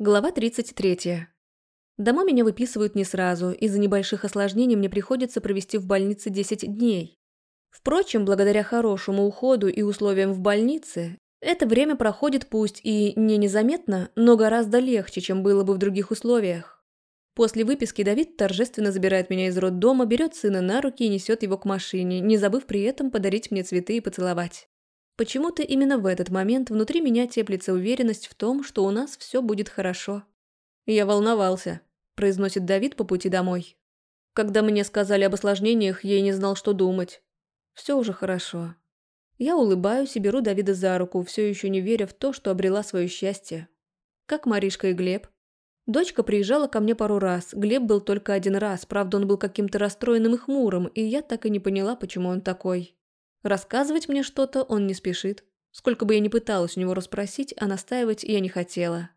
Глава 33. Домой меня выписывают не сразу, из-за небольших осложнений мне приходится провести в больнице 10 дней. Впрочем, благодаря хорошему уходу и условиям в больнице, это время проходит пусть и не незаметно, но гораздо легче, чем было бы в других условиях. После выписки Давид торжественно забирает меня из роддома, берет сына на руки и несет его к машине, не забыв при этом подарить мне цветы и поцеловать. Почему-то именно в этот момент внутри меня теплится уверенность в том, что у нас все будет хорошо. «Я волновался», – произносит Давид по пути домой. Когда мне сказали об осложнениях, я и не знал, что думать. Все уже хорошо. Я улыбаюсь и беру Давида за руку, все еще не веря в то, что обрела свое счастье. Как Маришка и Глеб. Дочка приезжала ко мне пару раз, Глеб был только один раз, правда он был каким-то расстроенным и хмурым, и я так и не поняла, почему он такой. Рассказывать мне что-то он не спешит. Сколько бы я ни пыталась у него расспросить, а настаивать я не хотела.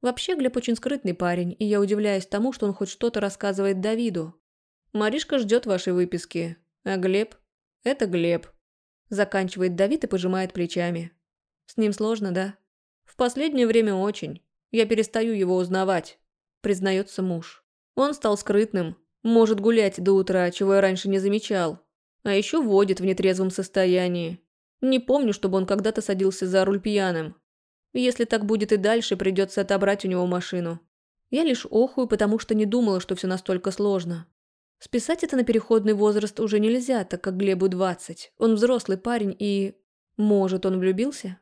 Вообще, Глеб очень скрытный парень, и я удивляюсь тому, что он хоть что-то рассказывает Давиду. «Маришка ждет вашей выписки. А Глеб? Это Глеб». Заканчивает Давид и пожимает плечами. «С ним сложно, да?» «В последнее время очень. Я перестаю его узнавать», признается муж. «Он стал скрытным. Может гулять до утра, чего я раньше не замечал. А еще водит в нетрезвом состоянии. Не помню, чтобы он когда-то садился за руль пьяным. Если так будет и дальше, придется отобрать у него машину. Я лишь охую, потому что не думала, что все настолько сложно. Списать это на переходный возраст уже нельзя, так как Глебу 20. Он взрослый парень и... Может, он влюбился?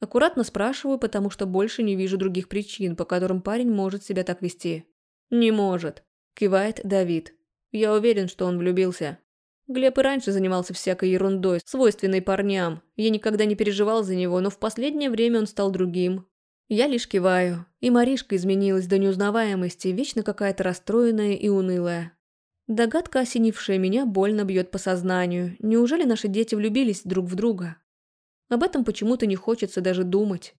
Аккуратно спрашиваю, потому что больше не вижу других причин, по которым парень может себя так вести. «Не может», – кивает Давид. «Я уверен, что он влюбился». Глеб и раньше занимался всякой ерундой, свойственной парням. Я никогда не переживал за него, но в последнее время он стал другим. Я лишь киваю. И Маришка изменилась до неузнаваемости, вечно какая-то расстроенная и унылая. Догадка, осенившая меня, больно бьет по сознанию. Неужели наши дети влюбились друг в друга? Об этом почему-то не хочется даже думать.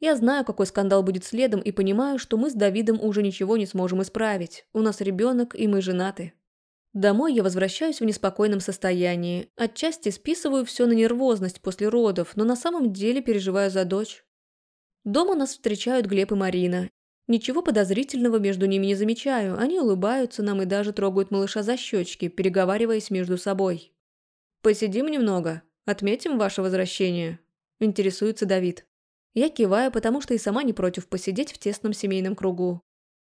Я знаю, какой скандал будет следом, и понимаю, что мы с Давидом уже ничего не сможем исправить. У нас ребенок, и мы женаты. Домой я возвращаюсь в неспокойном состоянии. Отчасти списываю все на нервозность после родов, но на самом деле переживаю за дочь. Дома нас встречают Глеб и Марина. Ничего подозрительного между ними не замечаю. Они улыбаются нам и даже трогают малыша за щечки, переговариваясь между собой. «Посидим немного. Отметим ваше возвращение», – интересуется Давид. Я киваю, потому что и сама не против посидеть в тесном семейном кругу.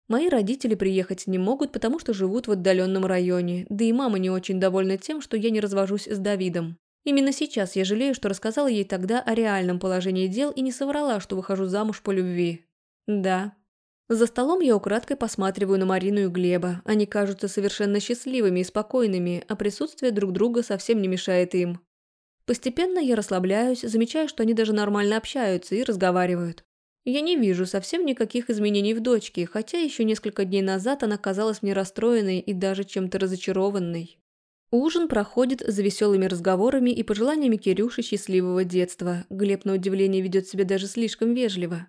Мои родители приехать не могут, потому что живут в отдаленном районе, да и мама не очень довольна тем, что я не развожусь с Давидом. Именно сейчас я жалею, что рассказала ей тогда о реальном положении дел и не соврала, что выхожу замуж по любви. Да. За столом я украдкой посматриваю на Марину и Глеба. Они кажутся совершенно счастливыми и спокойными, а присутствие друг друга совсем не мешает им. Постепенно я расслабляюсь, замечаю, что они даже нормально общаются и разговаривают. Я не вижу совсем никаких изменений в дочке, хотя еще несколько дней назад она казалась мне расстроенной и даже чем-то разочарованной. Ужин проходит за веселыми разговорами и пожеланиями Кирюши счастливого детства. Глеб, на удивление, ведет себя даже слишком вежливо.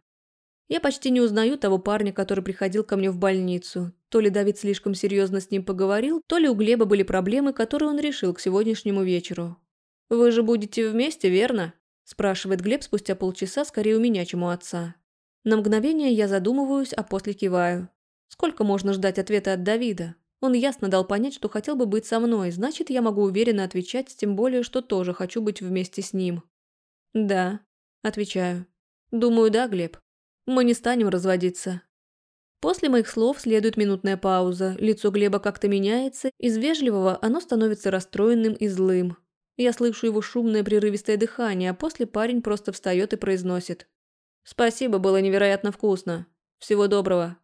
Я почти не узнаю того парня, который приходил ко мне в больницу. То ли Давид слишком серьезно с ним поговорил, то ли у Глеба были проблемы, которые он решил к сегодняшнему вечеру. «Вы же будете вместе, верно?» – спрашивает Глеб спустя полчаса, скорее у меня, чем у отца. На мгновение я задумываюсь, а после киваю. Сколько можно ждать ответа от Давида? Он ясно дал понять, что хотел бы быть со мной, значит, я могу уверенно отвечать, тем более, что тоже хочу быть вместе с ним. «Да», – отвечаю. «Думаю, да, Глеб. Мы не станем разводиться». После моих слов следует минутная пауза, лицо Глеба как-то меняется, из вежливого оно становится расстроенным и злым. Я слышу его шумное прерывистое дыхание, а после парень просто встает и произносит. «Спасибо, было невероятно вкусно. Всего доброго».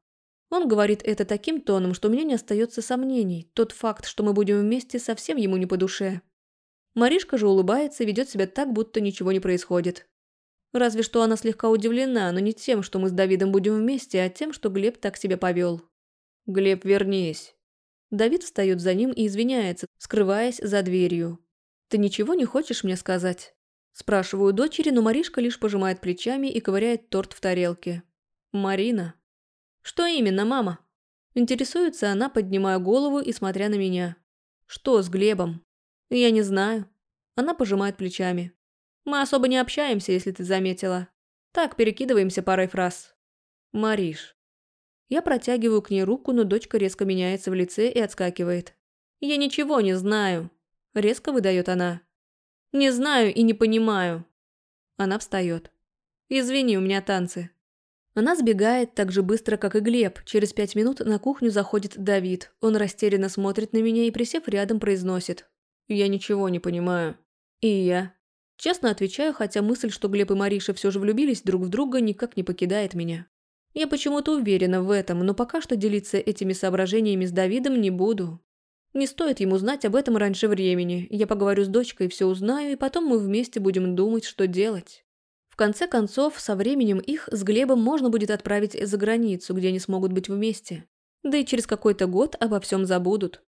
Он говорит это таким тоном, что у меня не остается сомнений. Тот факт, что мы будем вместе, совсем ему не по душе. Маришка же улыбается и ведет себя так, будто ничего не происходит. Разве что она слегка удивлена, но не тем, что мы с Давидом будем вместе, а тем, что Глеб так себя повел. «Глеб, вернись». Давид встает за ним и извиняется, скрываясь за дверью. «Ты ничего не хочешь мне сказать?» Спрашиваю дочери, но Маришка лишь пожимает плечами и ковыряет торт в тарелке. «Марина». «Что именно, мама?» Интересуется она, поднимая голову и смотря на меня. «Что с Глебом?» «Я не знаю». Она пожимает плечами. «Мы особо не общаемся, если ты заметила. Так, перекидываемся парой фраз». «Мариш». Я протягиваю к ней руку, но дочка резко меняется в лице и отскакивает. «Я ничего не знаю», – резко выдает она. «Не знаю и не понимаю». Она встает. «Извини, у меня танцы». Она сбегает так же быстро, как и Глеб. Через пять минут на кухню заходит Давид. Он растерянно смотрит на меня и, присев рядом, произносит. «Я ничего не понимаю». «И я». Честно отвечаю, хотя мысль, что Глеб и Мариша все же влюбились друг в друга, никак не покидает меня. Я почему-то уверена в этом, но пока что делиться этими соображениями с Давидом не буду. Не стоит ему знать об этом раньше времени. Я поговорю с дочкой, все узнаю, и потом мы вместе будем думать, что делать. В конце концов, со временем их с Глебом можно будет отправить за границу, где они смогут быть вместе. Да и через какой-то год обо всем забудут.